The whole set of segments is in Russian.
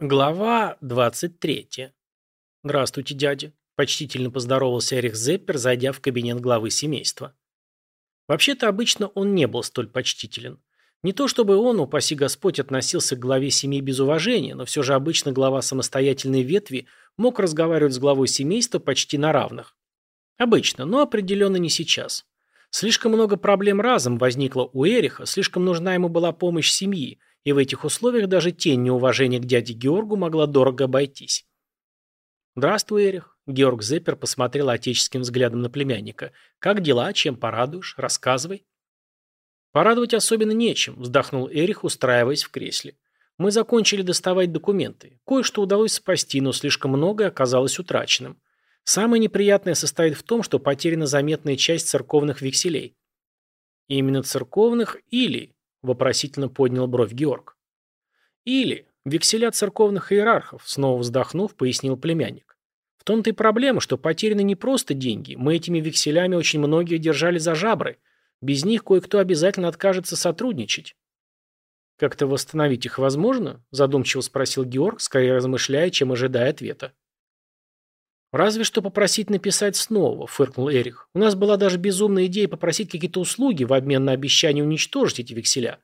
Глава 23. «Здравствуйте, дядя», – почтительно поздоровался Эрих Зеппер, зайдя в кабинет главы семейства. Вообще-то обычно он не был столь почтителен. Не то чтобы он, упаси Господь, относился к главе семьи без уважения, но все же обычно глава самостоятельной ветви мог разговаривать с главой семейства почти на равных. Обычно, но определенно не сейчас. Слишком много проблем разом возникло у Эриха, слишком нужна ему была помощь семьи, и в этих условиях даже тень неуважения к дяде Георгу могла дорого обойтись. «Здравствуй, Эрих», — Георг Зеппер посмотрел отеческим взглядом на племянника. «Как дела? Чем порадуешь? Рассказывай». «Порадовать особенно нечем», — вздохнул Эрих, устраиваясь в кресле. «Мы закончили доставать документы. Кое-что удалось спасти, но слишком многое оказалось утраченным. Самое неприятное состоит в том, что потеряна заметная часть церковных векселей». «Именно церковных или...» Вопросительно поднял бровь Георг. Или векселя церковных иерархов, снова вздохнув, пояснил племянник. В том-то и проблема, что потеряны не просто деньги. Мы этими векселями очень многие держали за жабры. Без них кое-кто обязательно откажется сотрудничать. «Как-то восстановить их возможно?» – задумчиво спросил Георг, скорее размышляя, чем ожидая ответа. «Разве что попросить написать снова», – фыркнул Эрих. «У нас была даже безумная идея попросить какие-то услуги в обмен на обещание уничтожить эти векселя».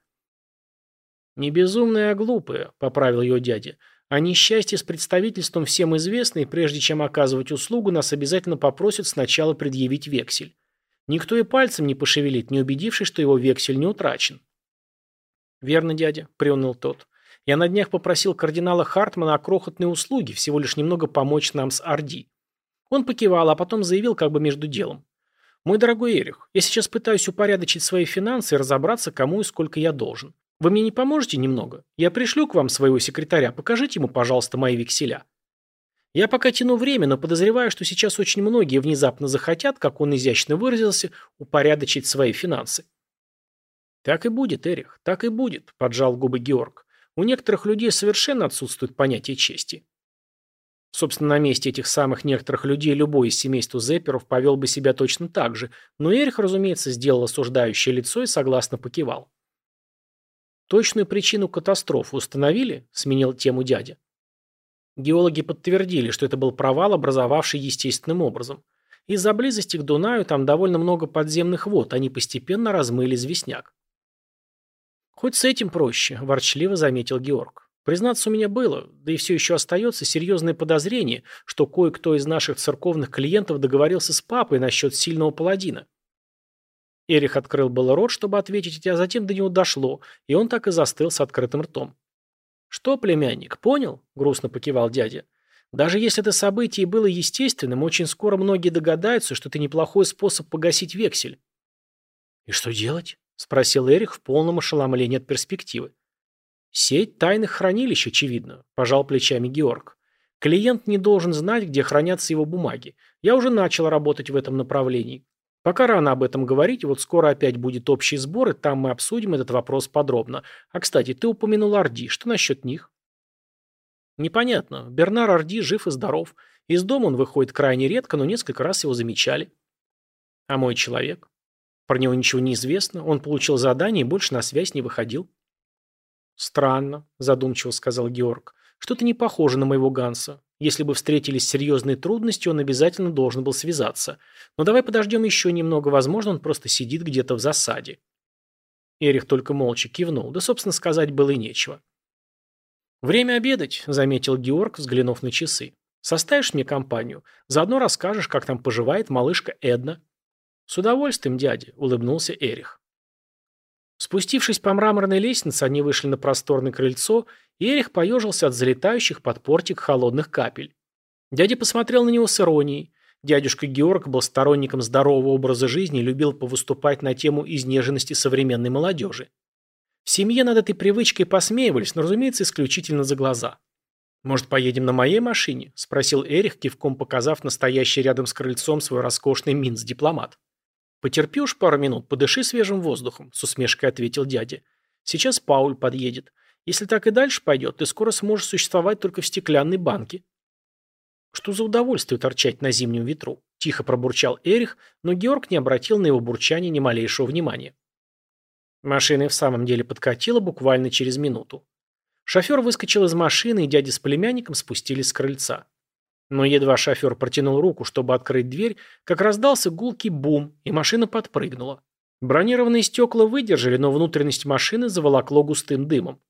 «Не безумная, а глупая», – поправил ее дядя. «А несчастье с представительством всем известно, и прежде чем оказывать услугу, нас обязательно попросят сначала предъявить вексель. Никто и пальцем не пошевелит, не убедившись, что его вексель не утрачен». «Верно, дядя», – приуныл тот. «Я на днях попросил кардинала Хартмана о крохотной услуге, всего лишь немного помочь нам с Орди. Он покивал, а потом заявил как бы между делом. «Мой дорогой Эрих, я сейчас пытаюсь упорядочить свои финансы и разобраться, кому и сколько я должен. Вы мне не поможете немного? Я пришлю к вам своего секретаря, покажите ему, пожалуйста, мои векселя». Я пока тяну время, но подозреваю, что сейчас очень многие внезапно захотят, как он изящно выразился, упорядочить свои финансы. «Так и будет, Эрих, так и будет», – поджал губы Георг. «У некоторых людей совершенно отсутствует понятие чести». Собственно, на месте этих самых некоторых людей любой из семейства Зепперов повел бы себя точно так же, но Эрих, разумеется, сделал осуждающее лицо и согласно покивал. «Точную причину катастрофы установили?» – сменил тему дядя. Геологи подтвердили, что это был провал, образовавший естественным образом. Из-за близости к Дунаю там довольно много подземных вод, они постепенно размыли известняк. «Хоть с этим проще», – ворчливо заметил Георг. Признаться, у меня было, да и все еще остается серьезное подозрение, что кое-кто из наших церковных клиентов договорился с папой насчет сильного паладина. Эрих открыл было рот, чтобы ответить, а затем до него дошло, и он так и застыл с открытым ртом. «Что, племянник, понял?» – грустно покивал дядя. «Даже если это событие было естественным, очень скоро многие догадаются, что это неплохой способ погасить вексель». «И что делать?» – спросил Эрих в полном ошеломлении от перспективы. Сеть тайных хранилищ, очевидно, пожал плечами Георг. Клиент не должен знать, где хранятся его бумаги. Я уже начал работать в этом направлении. Пока рано об этом говорить, вот скоро опять будет общий сбор, и там мы обсудим этот вопрос подробно. А, кстати, ты упомянул Орди. Что насчет них? Непонятно. Бернар Орди жив и здоров. Из дома он выходит крайне редко, но несколько раз его замечали. А мой человек? Про него ничего не известно. Он получил задание и больше на связь не выходил. «Странно», – задумчиво сказал Георг. «Что-то не похоже на моего Ганса. Если бы встретились серьезные трудности, он обязательно должен был связаться. Но давай подождем еще немного, возможно, он просто сидит где-то в засаде». Эрих только молча кивнул, да, собственно, сказать было и нечего. «Время обедать», – заметил Георг, взглянув на часы. «Составишь мне компанию? Заодно расскажешь, как там поживает малышка Эдна». «С удовольствием, дядя», – улыбнулся Эрих. Спустившись по мраморной лестнице, они вышли на просторное крыльцо, и Эрих поежился от залетающих под портик холодных капель. Дядя посмотрел на него с иронией. Дядюшка Георг был сторонником здорового образа жизни и любил повыступать на тему изнеженности современной молодежи. В семье над этой привычкой посмеивались, но, разумеется, исключительно за глаза. «Может, поедем на моей машине?» – спросил Эрих, кивком показав настоящий рядом с крыльцом свой роскошный Минц-дипломат. «Потерпи уж пару минут, подыши свежим воздухом», – с усмешкой ответил дядя. «Сейчас Пауль подъедет. Если так и дальше пойдет, ты скоро сможешь существовать только в стеклянной банке». «Что за удовольствие торчать на зимнем ветру?» – тихо пробурчал Эрих, но Георг не обратил на его бурчание ни малейшего внимания. Машина в самом деле подкатила буквально через минуту. Шофер выскочил из машины, и дядя с племянником спустились с крыльца. Но едва шофер протянул руку, чтобы открыть дверь, как раздался гулкий бум, и машина подпрыгнула. Бронированные стекла выдержали, но внутренность машины заволокло густым дымом.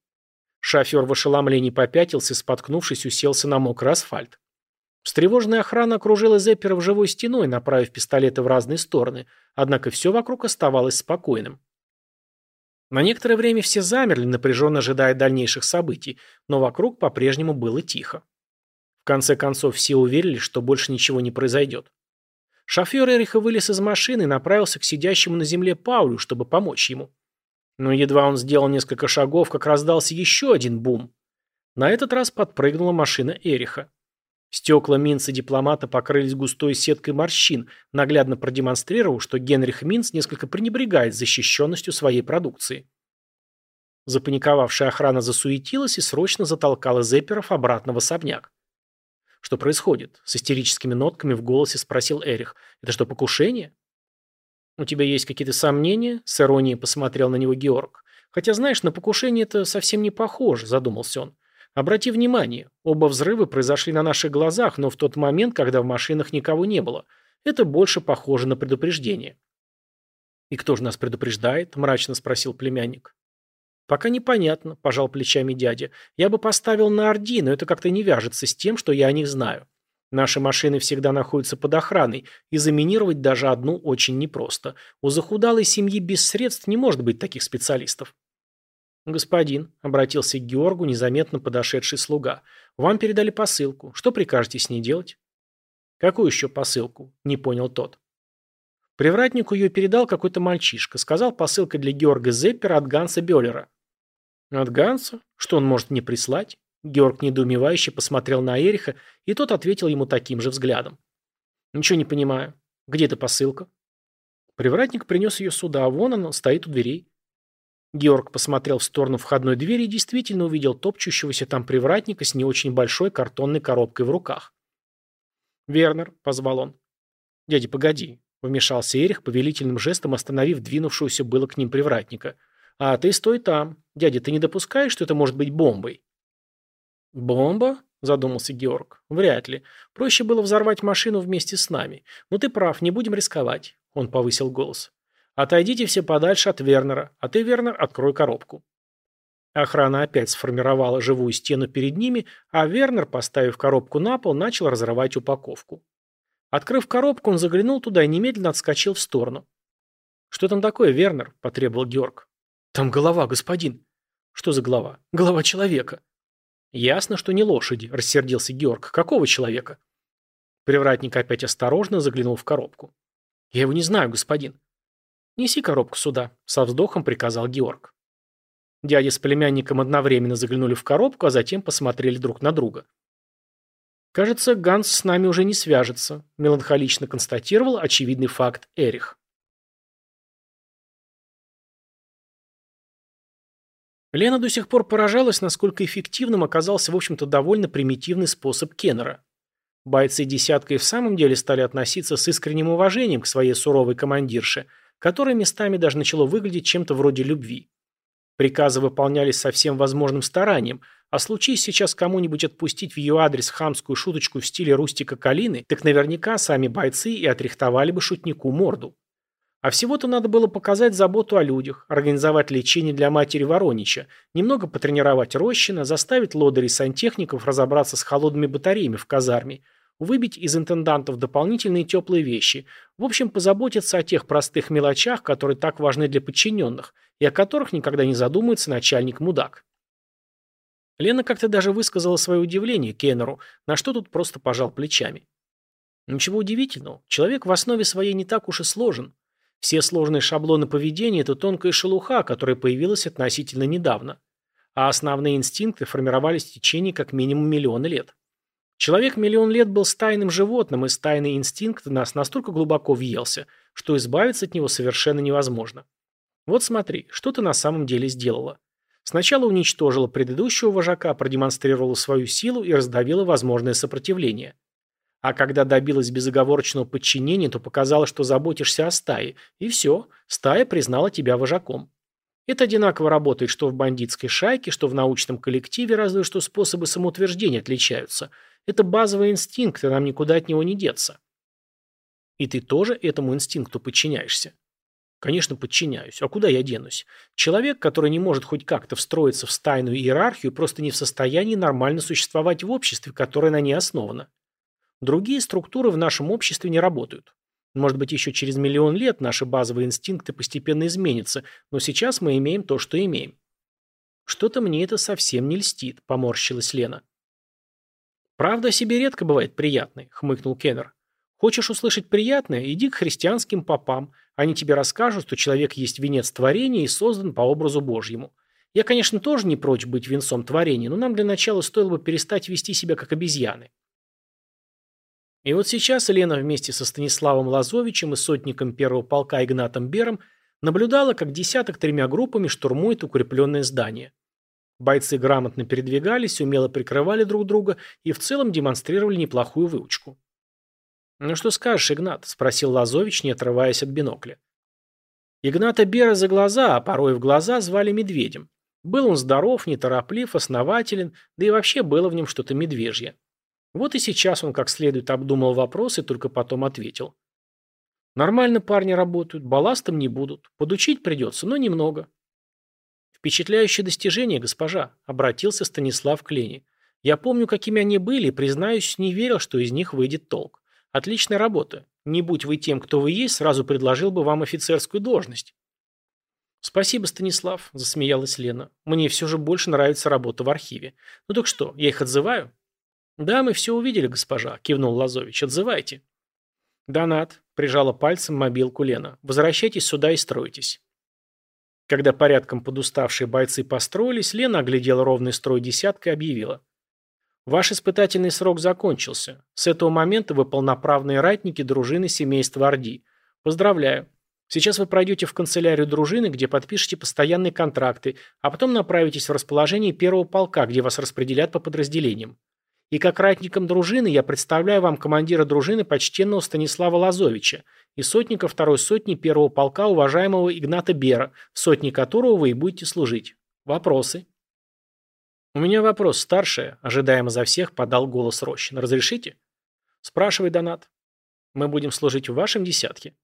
Шофер в ошеломлении попятился, споткнувшись, уселся на мокрый асфальт. Встревоженная охрана окружила Зеппера в живой стеной, направив пистолеты в разные стороны, однако все вокруг оставалось спокойным. На некоторое время все замерли, напряженно ожидая дальнейших событий, но вокруг по-прежнему было тихо. В конце концов, все уверились, что больше ничего не произойдет. Шофер Эриха вылез из машины и направился к сидящему на земле Паулю, чтобы помочь ему. Но едва он сделал несколько шагов, как раздался еще один бум. На этот раз подпрыгнула машина Эриха. Стекла Минца дипломата покрылись густой сеткой морщин, наглядно продемонстрировав, что Генрих Минц несколько пренебрегает защищенностью своей продукции. Запаниковавшая охрана засуетилась и срочно затолкала Зепперов обратно в особняк. «Что происходит?» – с истерическими нотками в голосе спросил Эрих. «Это что, покушение?» «У тебя есть какие-то сомнения?» – с иронией посмотрел на него Георг. «Хотя, знаешь, на покушение это совсем не похоже», – задумался он. Обрати внимание, оба взрыва произошли на наших глазах, но в тот момент, когда в машинах никого не было. Это больше похоже на предупреждение. «И кто же нас предупреждает?» – мрачно спросил племянник. «Пока непонятно», – пожал плечами дядя. «Я бы поставил на Орди, но это как-то не вяжется с тем, что я о них знаю. Наши машины всегда находятся под охраной, и заминировать даже одну очень непросто. У захудалой семьи без средств не может быть таких специалистов». «Господин», — обратился к Георгу незаметно подошедший слуга, — «вам передали посылку. Что прикажете с ней делать?» «Какую еще посылку?» — не понял тот. Привратнику ее передал какой-то мальчишка. Сказал, посылка для Георга Зеппера от Ганса Бёллера. «От Ганса? Что он может мне прислать?» Георг недоумевающе посмотрел на Эриха, и тот ответил ему таким же взглядом. «Ничего не понимаю. Где эта посылка?» Привратник принес ее сюда, а вон она стоит у дверей. Георг посмотрел в сторону входной двери и действительно увидел топчущегося там привратника с не очень большой картонной коробкой в руках. «Вернер», — позвал он. «Дядя, погоди», — вмешался Эрих, повелительным жестом остановив двинувшегося было к ним привратника. «А ты стой там. Дядя, ты не допускаешь, что это может быть бомбой?» «Бомба?» — задумался Георг. «Вряд ли. Проще было взорвать машину вместе с нами. Но ты прав, не будем рисковать», — он повысил голос. Отойдите все подальше от Вернера, а ты, Вернер, открой коробку. Охрана опять сформировала живую стену перед ними, а Вернер, поставив коробку на пол, начал разрывать упаковку. Открыв коробку, он заглянул туда и немедленно отскочил в сторону. «Что там такое, Вернер?» – потребовал Георг. «Там голова, господин». «Что за голова?» «Голова человека». «Ясно, что не лошади», – рассердился Георг. «Какого человека?» Привратник опять осторожно заглянул в коробку. «Я его не знаю, господин». «Неси коробку сюда», — со вздохом приказал Георг. Дядя с племянником одновременно заглянули в коробку, а затем посмотрели друг на друга. «Кажется, Ганс с нами уже не свяжется», — меланхолично констатировал очевидный факт Эрих. Лена до сих пор поражалась, насколько эффективным оказался, в общем-то, довольно примитивный способ Кеннера. Бойцы десятка и в самом деле стали относиться с искренним уважением к своей суровой командирше — которое местами даже начало выглядеть чем-то вроде любви. Приказы выполнялись со всем возможным старанием, а случись сейчас кому-нибудь отпустить в ее адрес хамскую шуточку в стиле Рустика Калины, так наверняка сами бойцы и отрихтовали бы шутнику морду. А всего-то надо было показать заботу о людях, организовать лечение для матери Воронича, немного потренировать Рощина, заставить лодырей сантехников разобраться с холодными батареями в казарме, выбить из интендантов дополнительные теплые вещи, в общем, позаботиться о тех простых мелочах, которые так важны для подчиненных, и о которых никогда не задумается начальник-мудак. Лена как-то даже высказала свое удивление Кеннеру, на что тут просто пожал плечами. Ничего удивительного, человек в основе своей не так уж и сложен. Все сложные шаблоны поведения – это тонкая шелуха, которая появилась относительно недавно. А основные инстинкты формировались в течение как минимум миллиона лет. Человек миллион лет был стайным животным, и стайный инстинкт в нас настолько глубоко въелся, что избавиться от него совершенно невозможно. Вот смотри, что ты на самом деле сделала. Сначала уничтожила предыдущего вожака, продемонстрировала свою силу и раздавила возможное сопротивление. А когда добилась безоговорочного подчинения, то показала, что заботишься о стае. И все, стая признала тебя вожаком. Это одинаково работает что в бандитской шайке, что в научном коллективе, разве что способы самоутверждения отличаются. Это базовый инстинкт, и нам никуда от него не деться. И ты тоже этому инстинкту подчиняешься? Конечно, подчиняюсь. А куда я денусь? Человек, который не может хоть как-то встроиться в стайную иерархию, просто не в состоянии нормально существовать в обществе, которое на ней основано. Другие структуры в нашем обществе не работают. Может быть, еще через миллион лет наши базовые инстинкты постепенно изменятся, но сейчас мы имеем то, что имеем. Что-то мне это совсем не льстит, поморщилась Лена. Правда себе редко бывает приятной, хмыкнул Кеннер. Хочешь услышать приятное, иди к христианским попам. Они тебе расскажут, что человек есть венец творения и создан по образу Божьему. Я, конечно, тоже не прочь быть венцом творения, но нам для начала стоило бы перестать вести себя как обезьяны. И вот сейчас Елена вместе со Станиславом Лазовичем и сотником первого полка Игнатом Бером наблюдала, как десяток тремя группами штурмует укрепленное здание. Бойцы грамотно передвигались, умело прикрывали друг друга и в целом демонстрировали неплохую выучку. «Ну что скажешь, Игнат?» – спросил Лазович, не отрываясь от бинокля. Игната Бера за глаза, а порой в глаза звали медведем. Был он здоров, нетороплив, основателен, да и вообще было в нем что-то медвежье. Вот и сейчас он как следует обдумал вопрос и только потом ответил. Нормально парни работают, балластом не будут. Подучить придется, но немного. Впечатляющее достижение, госпожа, обратился Станислав к Лене. Я помню, какими они были, и, признаюсь, не верил, что из них выйдет толк. Отличная работа. Не будь вы тем, кто вы есть, сразу предложил бы вам офицерскую должность. Спасибо, Станислав, засмеялась Лена. Мне все же больше нравится работа в архиве. Ну так что, я их отзываю? «Да, мы все увидели, госпожа», – кивнул Лазович. «Отзывайте». «Донат», – прижала пальцем мобилку Лена. «Возвращайтесь сюда и стройтесь». Когда порядком подуставшие бойцы построились, Лена оглядела ровный строй десятка и объявила. «Ваш испытательный срок закончился. С этого момента вы полноправные ратники дружины семейства Орди. Поздравляю. Сейчас вы пройдете в канцелярию дружины, где подпишете постоянные контракты, а потом направитесь в расположение первого полка, где вас распределят по подразделениям. И как ратником дружины я представляю вам командира дружины почтенного Станислава Лазовича и сотника второй сотни первого полка уважаемого Игната Бера, в сотне которого вы и будете служить. Вопросы? У меня вопрос, старшая, ожидаемо за всех, подал голос Рощин. Разрешите? Спрашивай, Донат. Мы будем служить в вашем десятке?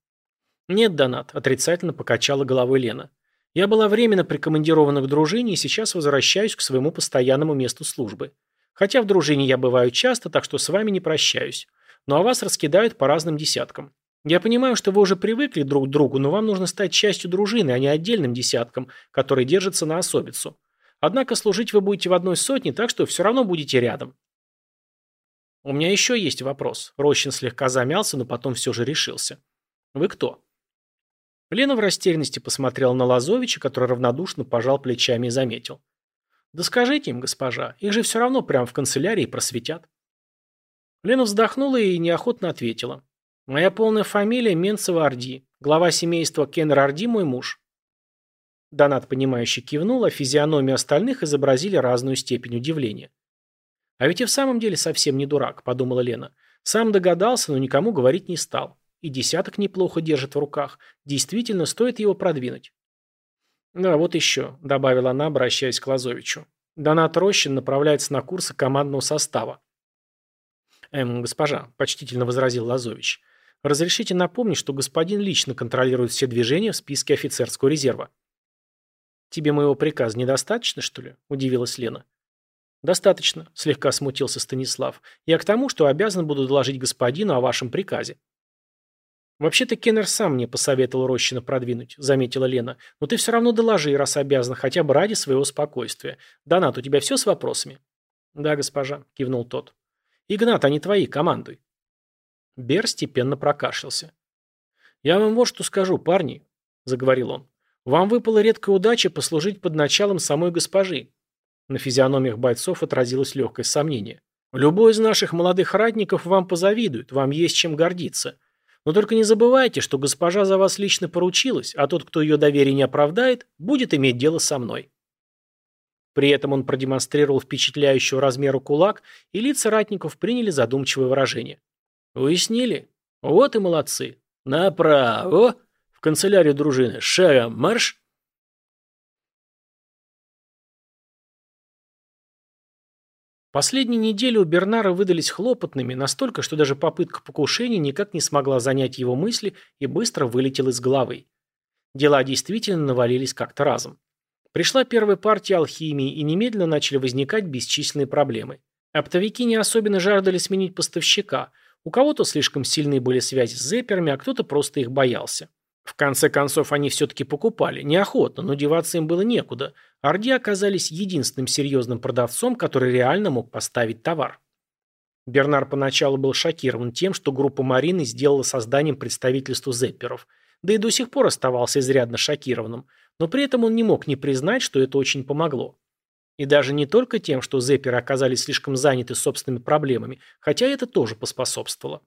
Нет, Донат, отрицательно покачала головой Лена. Я была временно прикомандирована к дружине и сейчас возвращаюсь к своему постоянному месту службы. Хотя в дружине я бываю часто, так что с вами не прощаюсь. Ну а вас раскидают по разным десяткам. Я понимаю, что вы уже привыкли друг к другу, но вам нужно стать частью дружины, а не отдельным десятком, который держится на особицу. Однако служить вы будете в одной сотне, так что все равно будете рядом. У меня еще есть вопрос. Рощин слегка замялся, но потом все же решился. Вы кто? Лена в растерянности посмотрела на Лазовича, который равнодушно пожал плечами и заметил. Да скажите им, госпожа, их же все равно прямо в канцелярии просветят. Лена вздохнула и неохотно ответила. Моя полная фамилия Менцева Орди, глава семейства Кеннер Орди, мой муж. Донат, понимающе кивнул, а физиономии остальных изобразили разную степень удивления. А ведь и в самом деле совсем не дурак, подумала Лена. Сам догадался, но никому говорить не стал. И десяток неплохо держит в руках. Действительно, стоит его продвинуть. «Да, вот еще», – добавила она, обращаясь к Лазовичу. «Донат Рощин направляется на курсы командного состава». «Эм, госпожа», – почтительно возразил Лазович, – «разрешите напомнить, что господин лично контролирует все движения в списке офицерского резерва». «Тебе моего приказа недостаточно, что ли?» – удивилась Лена. «Достаточно», – слегка смутился Станислав. «Я к тому, что обязан буду доложить господину о вашем приказе». «Вообще-то Кеннер сам мне посоветовал Рощина продвинуть», — заметила Лена. «Но ты все равно доложи, раз обязан, хотя бы ради своего спокойствия. Донат, у тебя все с вопросами?» «Да, госпожа», — кивнул тот. «Игнат, они твои, командуй». Бер степенно прокашлялся. «Я вам вот что скажу, парни», — заговорил он. «Вам выпала редкая удача послужить под началом самой госпожи». На физиономиях бойцов отразилось легкое сомнение. «Любой из наших молодых ратников вам позавидует, вам есть чем гордиться». Но только не забывайте, что госпожа за вас лично поручилась, а тот, кто ее доверие не оправдает, будет иметь дело со мной». При этом он продемонстрировал впечатляющего размера кулак, и лица ратников приняли задумчивое выражение. «Уяснили? Вот и молодцы. Направо! В канцелярию дружины. Шагом марш!» Последние недели у Бернара выдались хлопотными, настолько, что даже попытка покушения никак не смогла занять его мысли и быстро вылетела из головы. Дела действительно навалились как-то разом. Пришла первая партия алхимии, и немедленно начали возникать бесчисленные проблемы. Оптовики не особенно жаждали сменить поставщика. У кого-то слишком сильные были связи с зэперами, а кто-то просто их боялся. В конце концов, они все-таки покупали. Неохотно, но деваться им было некуда. Орди оказались единственным серьезным продавцом, который реально мог поставить товар. Бернар поначалу был шокирован тем, что группа Марины сделала созданием представительства зепперов, да и до сих пор оставался изрядно шокированным, но при этом он не мог не признать, что это очень помогло. И даже не только тем, что зепперы оказались слишком заняты собственными проблемами, хотя это тоже поспособствовало.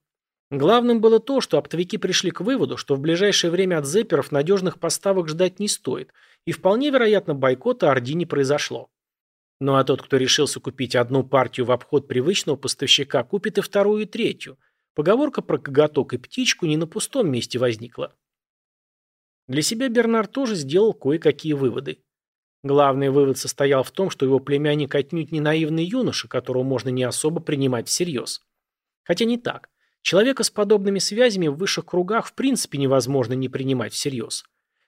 Главным было то, что оптовики пришли к выводу, что в ближайшее время от зепперов надежных поставок ждать не стоит, и вполне вероятно бойкота Орди не произошло. Ну а тот, кто решился купить одну партию в обход привычного поставщика, купит и вторую, и третью. Поговорка про коготок и птичку не на пустом месте возникла. Для себя Бернар тоже сделал кое-какие выводы. Главный вывод состоял в том, что его племянник отнюдь не наивный юноша, которого можно не особо принимать всерьез. Хотя не так. Человека с подобными связями в высших кругах в принципе невозможно не принимать всерьез.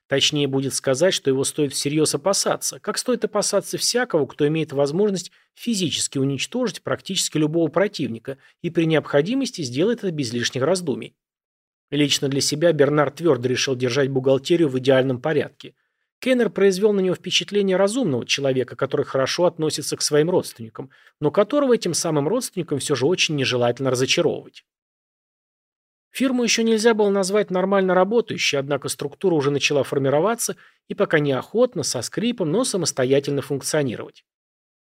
Точнее будет сказать, что его стоит всерьез опасаться, как стоит опасаться всякого, кто имеет возможность физически уничтожить практически любого противника и при необходимости сделает это без лишних раздумий. Лично для себя Бернард твердо решил держать бухгалтерию в идеальном порядке. Кеннер произвел на него впечатление разумного человека, который хорошо относится к своим родственникам, но которого этим самым родственникам все же очень нежелательно разочаровывать. Фирму еще нельзя было назвать нормально работающей, однако структура уже начала формироваться и пока неохотно, со скрипом, но самостоятельно функционировать.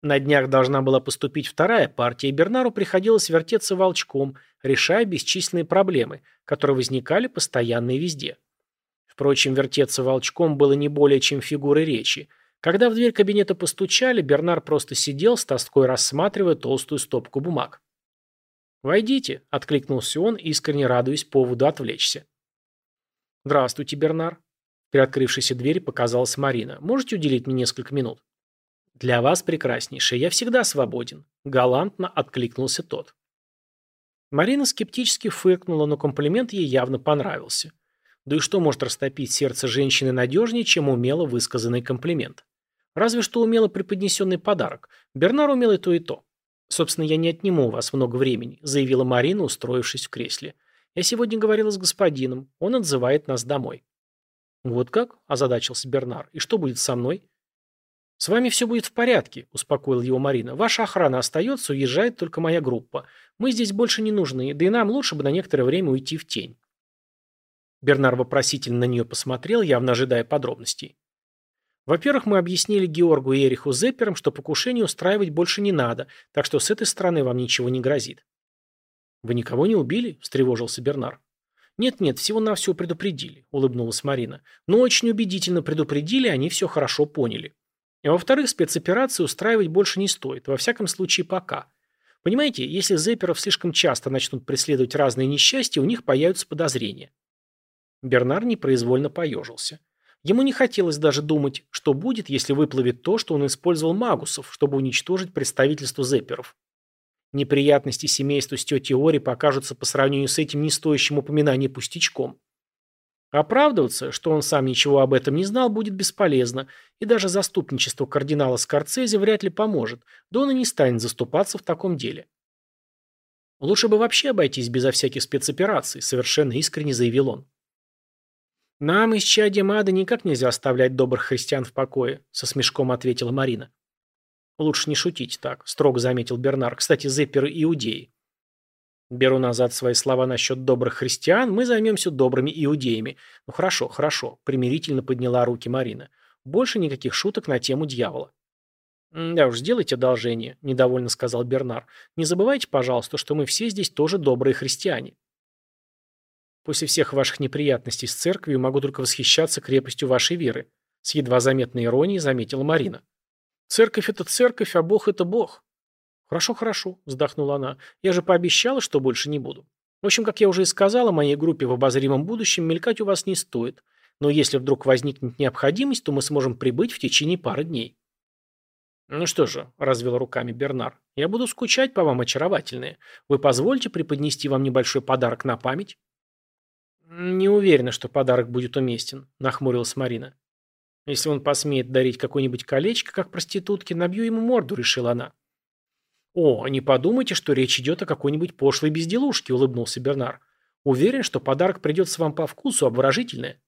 На днях должна была поступить вторая партия, и Бернару приходилось вертеться волчком, решая бесчисленные проблемы, которые возникали постоянно и везде. Впрочем, вертеться волчком было не более чем фигурой речи. Когда в дверь кабинета постучали, Бернар просто сидел с тоской рассматривая толстую стопку бумаг. «Войдите», — откликнулся он, искренне радуясь поводу отвлечься. «Здравствуйте, Бернар». При открывшейся двери показалась Марина. «Можете уделить мне несколько минут?» «Для вас, прекраснейшая, я всегда свободен», — галантно откликнулся тот. Марина скептически фыркнула, но комплимент ей явно понравился. Да и что может растопить сердце женщины надежнее, чем умело высказанный комплимент? Разве что умело преподнесенный подарок. Бернар умел и то, и то. «Собственно, я не отниму у вас много времени», – заявила Марина, устроившись в кресле. «Я сегодня говорила с господином. Он отзывает нас домой». «Вот как?» – озадачился Бернар. «И что будет со мной?» «С вами все будет в порядке», – успокоила его Марина. «Ваша охрана остается, уезжает только моя группа. Мы здесь больше не нужны, да и нам лучше бы на некоторое время уйти в тень». Бернар вопросительно на нее посмотрел, явно ожидая подробностей. Во-первых, мы объяснили Георгу и Эриху Зепперам, что покушение устраивать больше не надо, так что с этой стороны вам ничего не грозит. «Вы никого не убили?» – встревожился Бернар. «Нет-нет, всего-навсего предупредили», – улыбнулась Марина. «Но очень убедительно предупредили, они все хорошо поняли. А во-вторых, спецоперации устраивать больше не стоит, во всяком случае пока. Понимаете, если Зепперов слишком часто начнут преследовать разные несчастья, у них появятся подозрения». Бернар непроизвольно поежился. Ему не хотелось даже думать, что будет, если выплывет то, что он использовал магусов, чтобы уничтожить представительство зепперов. Неприятности семейству с тетей Ори покажутся по сравнению с этим не стоящим упоминанием пустячком. Оправдываться, что он сам ничего об этом не знал, будет бесполезно, и даже заступничество кардинала Скорцезе вряд ли поможет, да он и не станет заступаться в таком деле. Лучше бы вообще обойтись безо всяких спецопераций, совершенно искренне заявил он. «Нам из чади Мада никак нельзя оставлять добрых христиан в покое», — со смешком ответила Марина. «Лучше не шутить так», — строго заметил Бернар. «Кстати, зепперы иудеи». «Беру назад свои слова насчет добрых христиан, мы займемся добрыми иудеями». «Ну хорошо, хорошо», — примирительно подняла руки Марина. «Больше никаких шуток на тему дьявола». «Да уж, сделайте одолжение», — недовольно сказал Бернар. «Не забывайте, пожалуйста, что мы все здесь тоже добрые христиане». После всех ваших неприятностей с церковью могу только восхищаться крепостью вашей веры», с едва заметной иронией заметила Марина. «Церковь – это церковь, а Бог – это Бог». «Хорошо, хорошо», – вздохнула она. «Я же пообещала, что больше не буду. В общем, как я уже и сказала, моей группе в обозримом будущем мелькать у вас не стоит. Но если вдруг возникнет необходимость, то мы сможем прибыть в течение пары дней». «Ну что же», — развел руками Бернар, — «я буду скучать по вам, очаровательные. Вы позвольте преподнести вам небольшой подарок на память?» «Не уверена, что подарок будет уместен», — нахмурилась Марина. «Если он посмеет дарить какое-нибудь колечко, как проститутке, набью ему морду», — решила она. «О, не подумайте, что речь идет о какой-нибудь пошлой безделушке», — улыбнулся Бернар. «Уверен, что подарок придется вам по вкусу, обворожительное».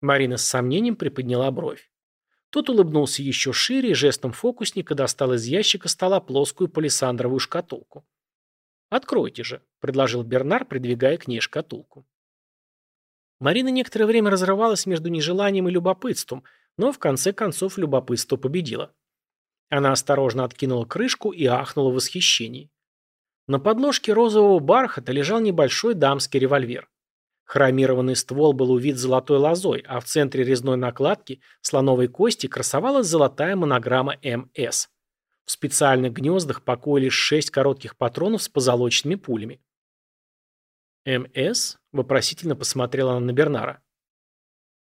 Марина с сомнением приподняла бровь. Тот улыбнулся еще шире и жестом фокусника достал из ящика стола плоскую палисандровую шкатулку. «Откройте же», — предложил Бернар, придвигая к ней шкатулку. Марина некоторое время разрывалась между нежеланием и любопытством, но в конце концов любопытство победило. Она осторожно откинула крышку и ахнула в восхищении. На подложке розового бархата лежал небольшой дамский револьвер. Хромированный ствол был увит золотой лозой, а в центре резной накладки слоновой кости красовалась золотая монограмма МС. В специальных гнездах покоились шесть коротких патронов с позолоченными пулями. «МС?» – вопросительно посмотрела она на Бернара.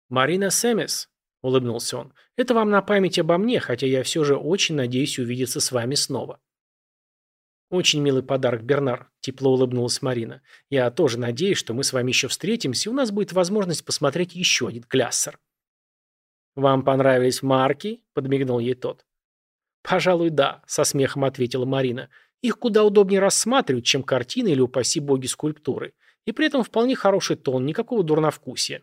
«Марина Сэмес», – улыбнулся он, – «это вам на память обо мне, хотя я все же очень надеюсь увидеться с вами снова». «Очень милый подарок, Бернар», – тепло улыбнулась Марина. «Я тоже надеюсь, что мы с вами еще встретимся, и у нас будет возможность посмотреть еще один кляссер». «Вам понравились марки?» – подмигнул ей тот. «Пожалуй, да», – со смехом ответила Марина. «Их куда удобнее рассматривать, чем картины или, упаси боги, скульптуры. И при этом вполне хороший тон, никакого дурновкусия».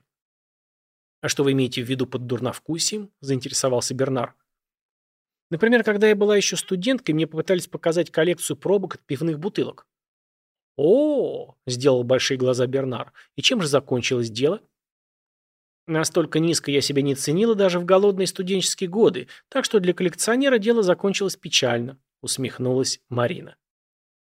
«А что вы имеете в виду под дурновкусием?» – заинтересовался Бернар. Например, когда я была еще студенткой, мне попытались показать коллекцию пробок от пивных бутылок. О, сделал большие глаза Бернар. И чем же закончилось дело? Настолько низко я себя не ценила даже в голодные студенческие годы, так что для коллекционера дело закончилось печально, усмехнулась Марина.